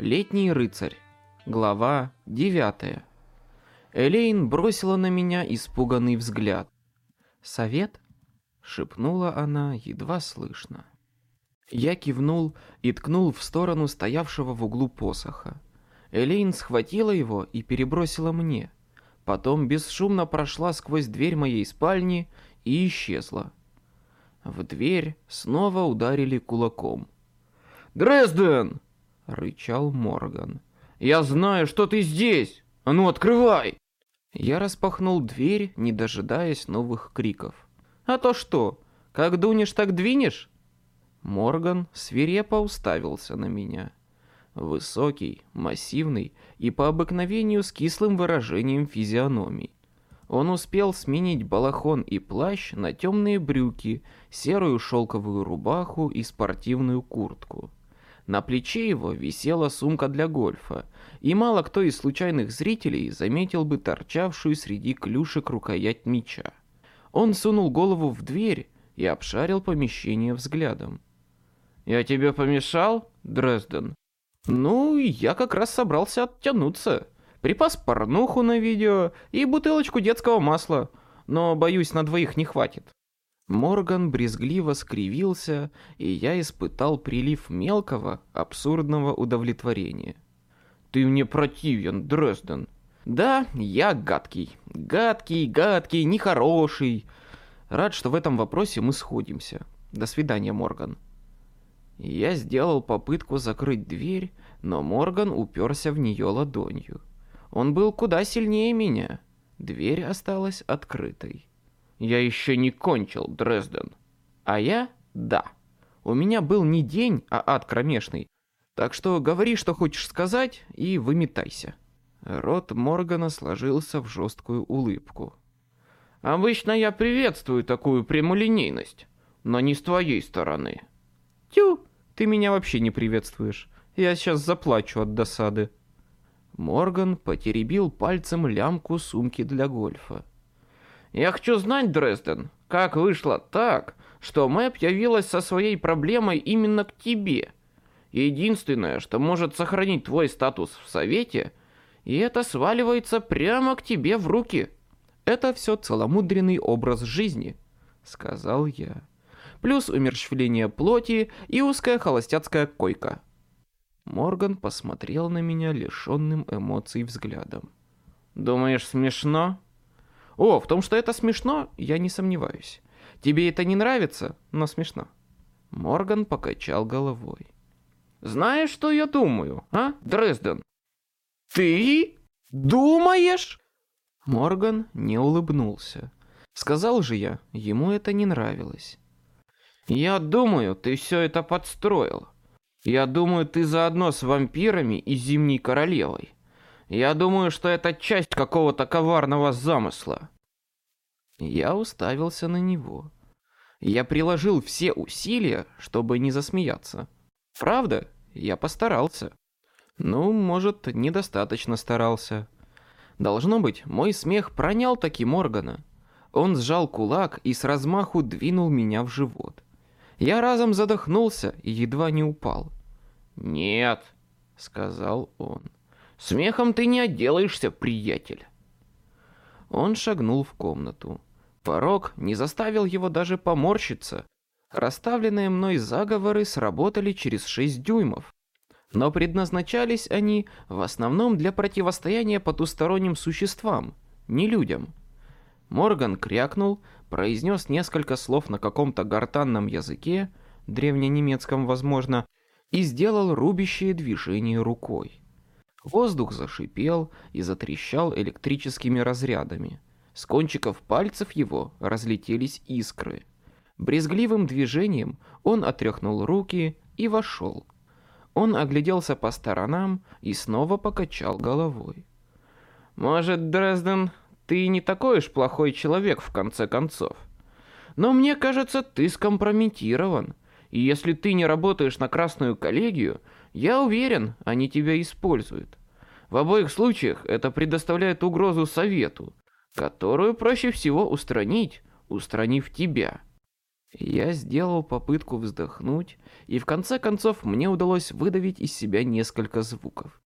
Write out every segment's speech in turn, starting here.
Летний рыцарь. Глава 9. Элейн бросила на меня испуганный взгляд. «Совет?» — шепнула она едва слышно. Я кивнул и ткнул в сторону стоявшего в углу посоха. Элейн схватила его и перебросила мне. Потом бесшумно прошла сквозь дверь моей спальни и исчезла. В дверь снова ударили кулаком. «Дрезден!» — рычал Морган. «Я знаю, что ты здесь! А ну, открывай!» Я распахнул дверь, не дожидаясь новых криков. «А то что, как дунешь, так двинешь?» Морган свирепо уставился на меня. Высокий, массивный и по обыкновению с кислым выражением физиономии. Он успел сменить балахон и плащ на темные брюки, серую шелковую рубаху и спортивную куртку. На плече его висела сумка для гольфа, и мало кто из случайных зрителей заметил бы торчавшую среди клюшек рукоять меча. Он сунул голову в дверь и обшарил помещение взглядом. «Я тебе помешал, Дрезден?» «Ну, я как раз собрался оттянуться. Припас порнуху на видео и бутылочку детского масла, но, боюсь, на двоих не хватит». Морган брезгливо скривился, и я испытал прилив мелкого, абсурдного удовлетворения. «Ты мне противен, Дрезден!» «Да, я гадкий. Гадкий, гадкий, нехороший. Рад, что в этом вопросе мы сходимся. До свидания, Морган». Я сделал попытку закрыть дверь, но Морган уперся в нее ладонью. Он был куда сильнее меня. Дверь осталась открытой. Я еще не кончил, Дрезден. А я? Да. У меня был не день, а ад кромешный. Так что говори, что хочешь сказать, и выметайся. Рот Моргана сложился в жесткую улыбку. Обычно я приветствую такую прямолинейность, но не с твоей стороны. Тю, ты меня вообще не приветствуешь. Я сейчас заплачу от досады. Морган потеребил пальцем лямку сумки для гольфа. Я хочу знать, Дрезден, как вышло так, что Мэп явилась со своей проблемой именно к тебе. Единственное, что может сохранить твой статус в Совете, и это сваливается прямо к тебе в руки. Это все целомудренный образ жизни, сказал я. Плюс умерщвление плоти и узкая холостяцкая койка. Морган посмотрел на меня лишенным эмоций взглядом. «Думаешь, смешно?» О, в том, что это смешно, я не сомневаюсь. Тебе это не нравится, но смешно. Морган покачал головой. Знаешь, что я думаю, а, Дрезден? Ты думаешь? Морган не улыбнулся. Сказал же я, ему это не нравилось. Я думаю, ты все это подстроил. Я думаю, ты заодно с вампирами и Зимней Королевой. Я думаю, что это часть какого-то коварного замысла. Я уставился на него. Я приложил все усилия, чтобы не засмеяться. Правда, я постарался. Ну, может, недостаточно старался. Должно быть, мой смех пронял таки Моргана. Он сжал кулак и с размаху двинул меня в живот. Я разом задохнулся и едва не упал. «Нет», — сказал он. Смехом ты не отделаешься, приятель. Он шагнул в комнату. Порог не заставил его даже поморщиться. Расставленные мной заговоры сработали через шесть дюймов. Но предназначались они в основном для противостояния потусторонним существам, не людям. Морган крякнул, произнес несколько слов на каком-то гортанном языке, древненемецком, возможно, и сделал рубящее движение рукой. Воздух зашипел и затрещал электрическими разрядами. С кончиков пальцев его разлетелись искры. Брезгливым движением он отряхнул руки и вошел. Он огляделся по сторонам и снова покачал головой. «Может, Дрезден, ты не такой уж плохой человек в конце концов. Но мне кажется, ты скомпрометирован. И если ты не работаешь на Красную коллегию, я уверен, они тебя используют. В обоих случаях это предоставляет угрозу совету, которую проще всего устранить, устранив тебя. Я сделал попытку вздохнуть, и в конце концов мне удалось выдавить из себя несколько звуков.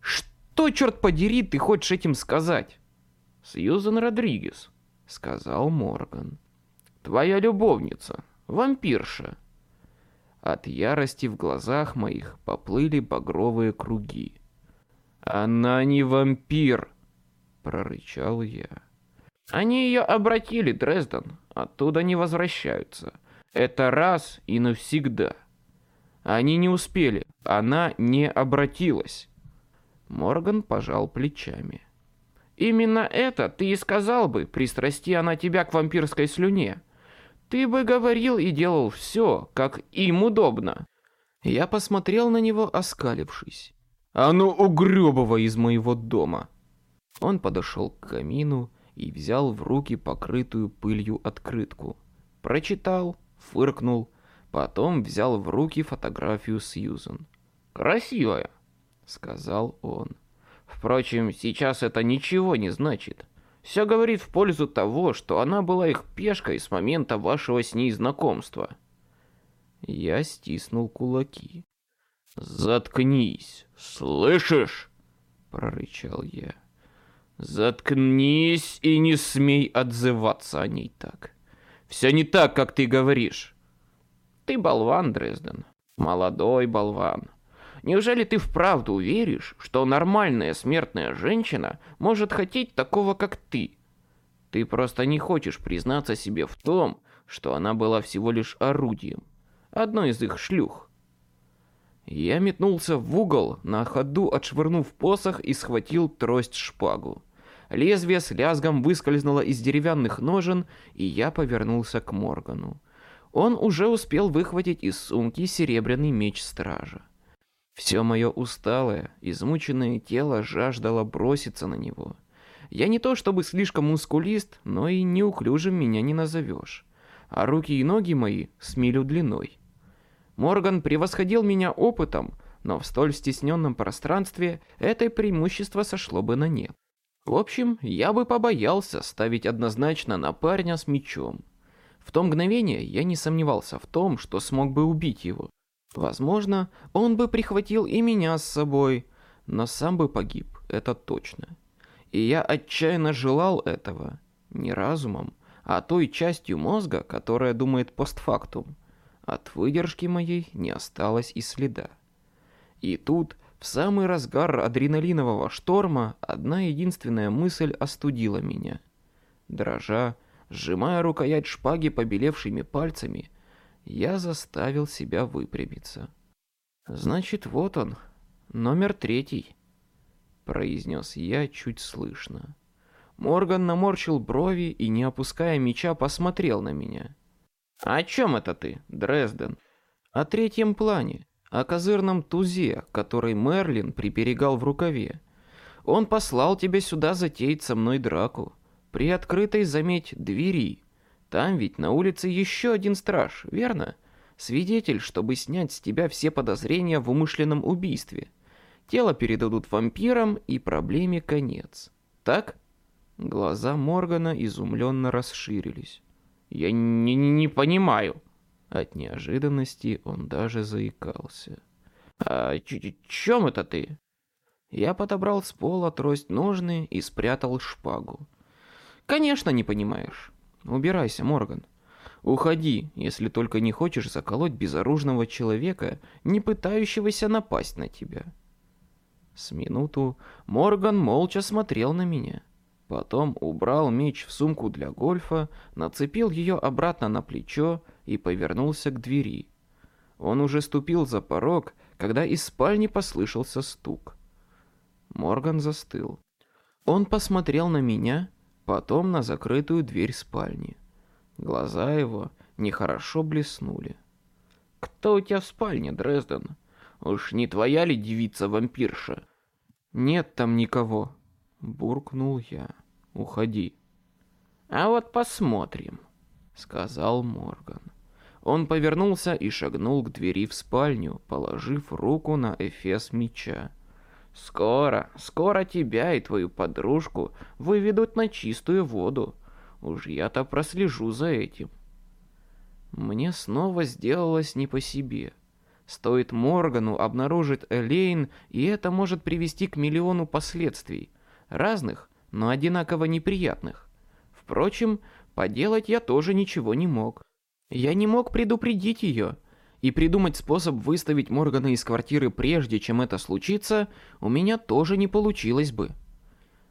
«Что, черт подери, ты хочешь этим сказать?» «Сьюзен Родригес», — сказал Морган. «Твоя любовница, вампирша». От ярости в глазах моих поплыли багровые круги. «Она не вампир!» — прорычал я. «Они ее обратили, Дрезден. Оттуда не возвращаются. Это раз и навсегда». Они не успели. Она не обратилась. Морган пожал плечами. «Именно это ты и сказал бы, пристрасти она тебя к вампирской слюне. Ты бы говорил и делал все, как им удобно». Я посмотрел на него, оскалившись. «А ну, угребывай из моего дома!» Он подошел к камину и взял в руки покрытую пылью открытку. Прочитал, фыркнул, потом взял в руки фотографию Сьюзен. «Красивая», — сказал он. «Впрочем, сейчас это ничего не значит. Все говорит в пользу того, что она была их пешкой с момента вашего с ней знакомства». Я стиснул кулаки. «Заткнись, слышишь?» — прорычал я. «Заткнись и не смей отзываться о ней так. Все не так, как ты говоришь. Ты болван, Дрезден. Молодой болван. Неужели ты вправду веришь, что нормальная смертная женщина может хотеть такого, как ты? Ты просто не хочешь признаться себе в том, что она была всего лишь орудием, одной из их шлюх. Я метнулся в угол, на ходу отшвырнув посох и схватил трость-шпагу. Лезвие с лязгом выскользнуло из деревянных ножен, и я повернулся к Моргану. Он уже успел выхватить из сумки серебряный меч стража. Все мое усталое, измученное тело жаждало броситься на него. Я не то чтобы слишком мускулист, но и неуклюжим меня не назовешь. А руки и ноги мои с милю длиной. Морган превосходил меня опытом, но в столь стесненном пространстве это преимущество сошло бы на нет. В общем, я бы побоялся ставить однозначно на парня с мечом. В то мгновение я не сомневался в том, что смог бы убить его. Возможно, он бы прихватил и меня с собой, но сам бы погиб, это точно. И я отчаянно желал этого, не разумом, а той частью мозга, которая думает постфактум. От выдержки моей не осталось и следа. И тут, в самый разгар адреналинового шторма, одна единственная мысль остудила меня. Дрожа, сжимая рукоять шпаги побелевшими пальцами, я заставил себя выпрямиться. «Значит, вот он, номер третий», — произнес я чуть слышно. Морган наморщил брови и, не опуская меча, посмотрел на меня. «О чем это ты, Дрезден?» «О третьем плане, о козырном тузе, который Мерлин приперегал в рукаве. Он послал тебя сюда затеять со мной драку. При открытой, заметь, двери, там ведь на улице еще один страж, верно? Свидетель, чтобы снять с тебя все подозрения в умышленном убийстве. Тело передадут вампирам, и проблеме конец. Так? Глаза Моргана изумленно расширились. Я не, не понимаю. От неожиданности он даже заикался. А чем это ты? Я подобрал с пола трость ножны и спрятал шпагу. Конечно, не понимаешь. Убирайся, Морган. Уходи, если только не хочешь заколоть безоружного человека, не пытающегося напасть на тебя. С минуту Морган молча смотрел на меня. Потом убрал меч в сумку для гольфа, нацепил ее обратно на плечо и повернулся к двери. Он уже ступил за порог, когда из спальни послышался стук. Морган застыл. Он посмотрел на меня потом на закрытую дверь спальни. Глаза его нехорошо блеснули. «Кто у тебя в спальне, Дрезден? Уж не твоя ли девица-вампирша?» «Нет там никого», — буркнул я. «Уходи». «А вот посмотрим», — сказал Морган. Он повернулся и шагнул к двери в спальню, положив руку на эфес меча. Скоро, скоро тебя и твою подружку выведут на чистую воду. Уж я-то прослежу за этим. Мне снова сделалось не по себе. Стоит Моргану обнаружить Элейн, и это может привести к миллиону последствий. Разных, но одинаково неприятных. Впрочем, поделать я тоже ничего не мог. Я не мог предупредить ее, и придумать способ выставить Моргана из квартиры прежде, чем это случится, у меня тоже не получилось бы.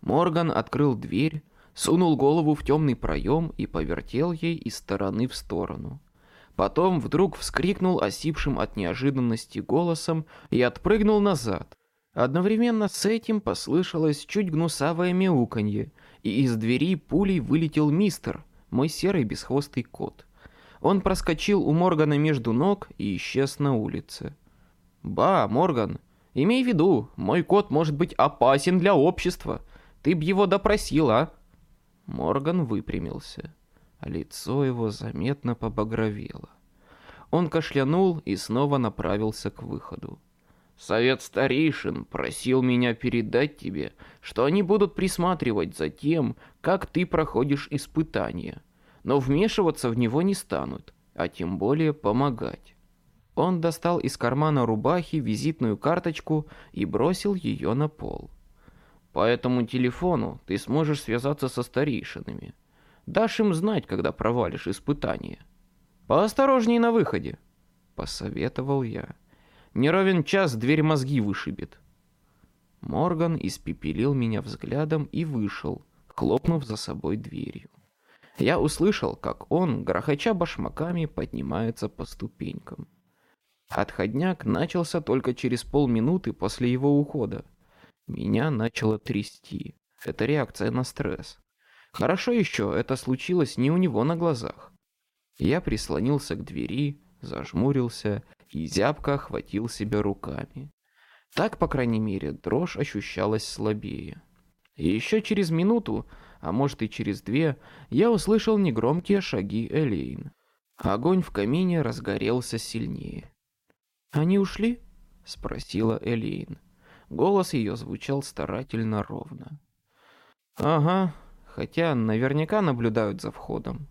Морган открыл дверь, сунул голову в темный проем и повертел ей из стороны в сторону. Потом вдруг вскрикнул осипшим от неожиданности голосом и отпрыгнул назад. Одновременно с этим послышалось чуть гнусавое мяуканье, и из двери пулей вылетел мистер, мой серый бесхвостый кот. Он проскочил у Моргана между ног и исчез на улице. «Ба, Морган, имей в виду, мой кот может быть опасен для общества. Ты б его допросил, а?» Морган выпрямился. Лицо его заметно побагровело. Он кашлянул и снова направился к выходу. Совет старейшин просил меня передать тебе, что они будут присматривать за тем, как ты проходишь испытания, но вмешиваться в него не станут, а тем более помогать. Он достал из кармана рубахи визитную карточку и бросил ее на пол. По этому телефону ты сможешь связаться со старейшинами. Дашь им знать, когда провалишь испытание. Поосторожней на выходе, посоветовал я. Не ровен час дверь мозги вышибет. Морган испепелил меня взглядом и вышел, хлопнув за собой дверью. Я услышал, как он, грохоча башмаками, поднимается по ступенькам. Отходняк начался только через полминуты после его ухода. Меня начало трясти. Это реакция на стресс. Хорошо еще это случилось не у него на глазах. Я прислонился к двери, зажмурился и зябко охватил себя руками. Так, по крайней мере, дрожь ощущалась слабее. И еще через минуту, а может и через две, я услышал негромкие шаги Элейн. Огонь в камине разгорелся сильнее. «Они ушли?» — спросила Элейн. Голос ее звучал старательно ровно. «Ага, хотя наверняка наблюдают за входом.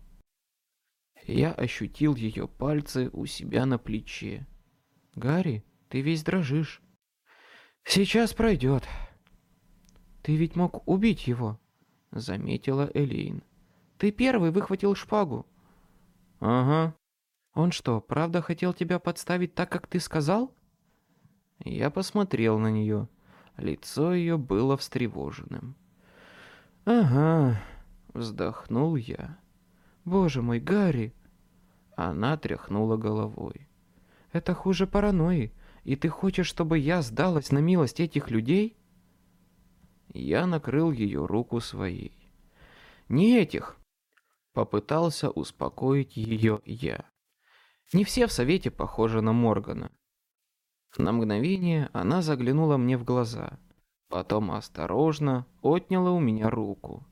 Я ощутил ее пальцы у себя на плече. «Гарри, ты весь дрожишь». «Сейчас пройдет». «Ты ведь мог убить его», — заметила Элейн. «Ты первый выхватил шпагу». «Ага». «Он что, правда хотел тебя подставить так, как ты сказал?» Я посмотрел на нее. Лицо ее было встревоженным. «Ага», — вздохнул я. «Боже мой, Гарри!» Она тряхнула головой. «Это хуже паранойи, и ты хочешь, чтобы я сдалась на милость этих людей?» Я накрыл ее руку своей. «Не этих!» Попытался успокоить ее я. «Не все в совете похожи на Моргана». На мгновение она заглянула мне в глаза — Потом осторожно отняла у меня руку.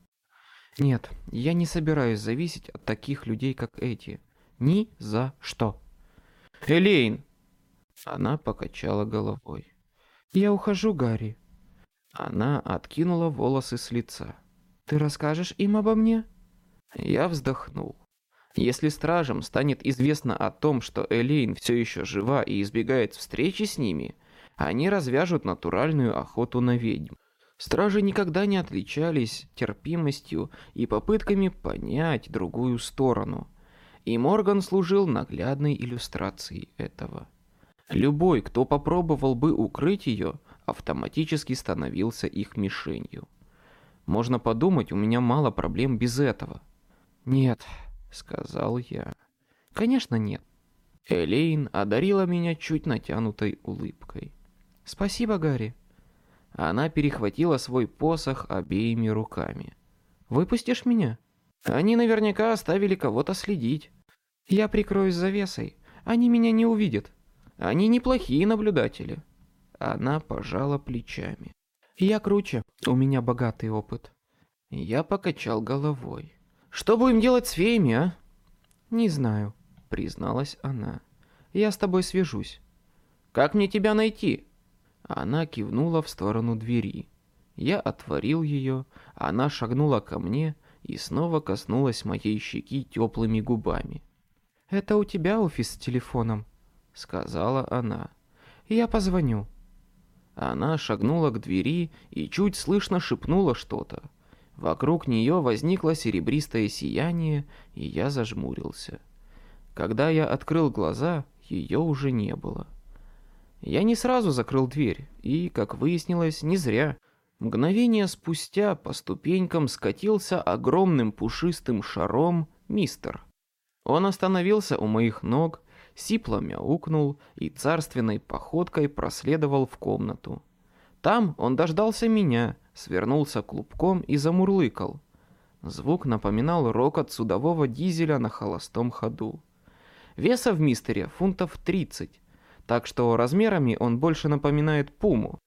Нет, я не собираюсь зависеть от таких людей, как эти. Ни за что. Элейн! Она покачала головой. Я ухожу, Гарри. Она откинула волосы с лица. Ты расскажешь им обо мне? Я вздохнул. Если стражам станет известно о том, что Элейн все еще жива и избегает встречи с ними, они развяжут натуральную охоту на ведьм. Стражи никогда не отличались терпимостью и попытками понять другую сторону. И Морган служил наглядной иллюстрацией этого. Любой, кто попробовал бы укрыть ее, автоматически становился их мишенью. Можно подумать, у меня мало проблем без этого. «Нет», — сказал я. «Конечно нет». Элейн одарила меня чуть натянутой улыбкой. «Спасибо, Гарри». Она перехватила свой посох обеими руками. «Выпустишь меня?» «Они наверняка оставили кого-то следить. Я прикроюсь завесой. Они меня не увидят. Они неплохие наблюдатели». Она пожала плечами. «Я круче. У меня богатый опыт». Я покачал головой. «Что будем делать с феями, а?» «Не знаю», — призналась она. «Я с тобой свяжусь». «Как мне тебя найти?» Она кивнула в сторону двери. Я отворил ее, она шагнула ко мне и снова коснулась моей щеки теплыми губами. «Это у тебя офис с телефоном», — сказала она. «Я позвоню». Она шагнула к двери и чуть слышно шепнула что-то. Вокруг нее возникло серебристое сияние, и я зажмурился. Когда я открыл глаза, ее уже не было. Я не сразу закрыл дверь, и, как выяснилось, не зря. Мгновение спустя по ступенькам скатился огромным пушистым шаром мистер. Он остановился у моих ног, сипло мяукнул и царственной походкой проследовал в комнату. Там он дождался меня, свернулся клубком и замурлыкал. Звук напоминал рокот судового дизеля на холостом ходу. Веса в мистере фунтов 30, так что размерами он больше напоминает пуму.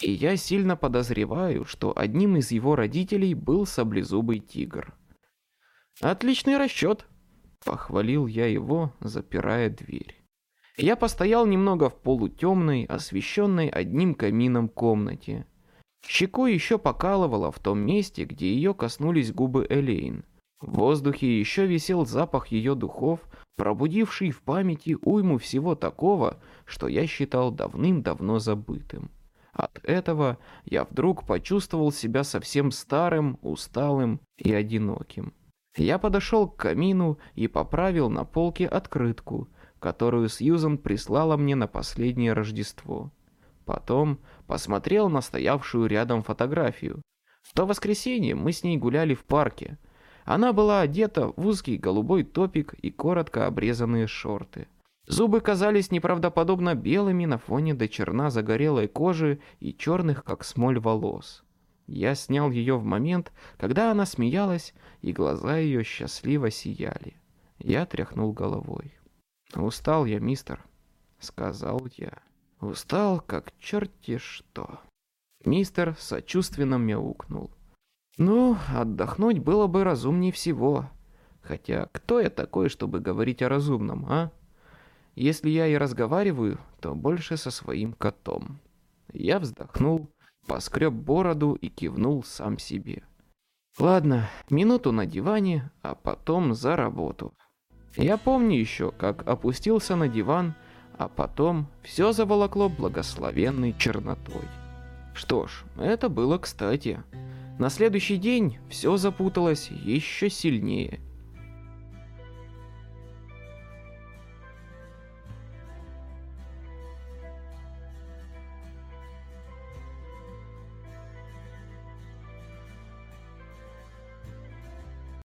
И я сильно подозреваю, что одним из его родителей был саблезубый тигр. «Отличный расчет», — похвалил я его, запирая дверь. Я постоял немного в полутемной, освещенной одним камином комнате. Щеку еще покалывало в том месте, где ее коснулись губы Элейн. В воздухе еще висел запах ее духов, пробудивший в памяти уйму всего такого, что я считал давным-давно забытым. От этого я вдруг почувствовал себя совсем старым, усталым и одиноким. Я подошел к камину и поправил на полке открытку, которую Сьюзан прислала мне на последнее Рождество. Потом посмотрел на стоявшую рядом фотографию. В то воскресенье мы с ней гуляли в парке. Она была одета в узкий голубой топик и коротко обрезанные шорты. Зубы казались неправдоподобно белыми на фоне до черна загорелой кожи и черных, как смоль, волос. Я снял ее в момент, когда она смеялась, и глаза ее счастливо сияли. Я тряхнул головой. «Устал я, мистер», — сказал я. «Устал, как черти что». Мистер сочувственно мяукнул. «Ну, отдохнуть было бы разумнее всего. Хотя, кто я такой, чтобы говорить о разумном, а?» Если я и разговариваю, то больше со своим котом. Я вздохнул, поскреб бороду и кивнул сам себе. Ладно, минуту на диване, а потом за работу. Я помню еще, как опустился на диван, а потом все заволокло благословенной чернотой. Что ж, это было кстати. На следующий день все запуталось еще сильнее –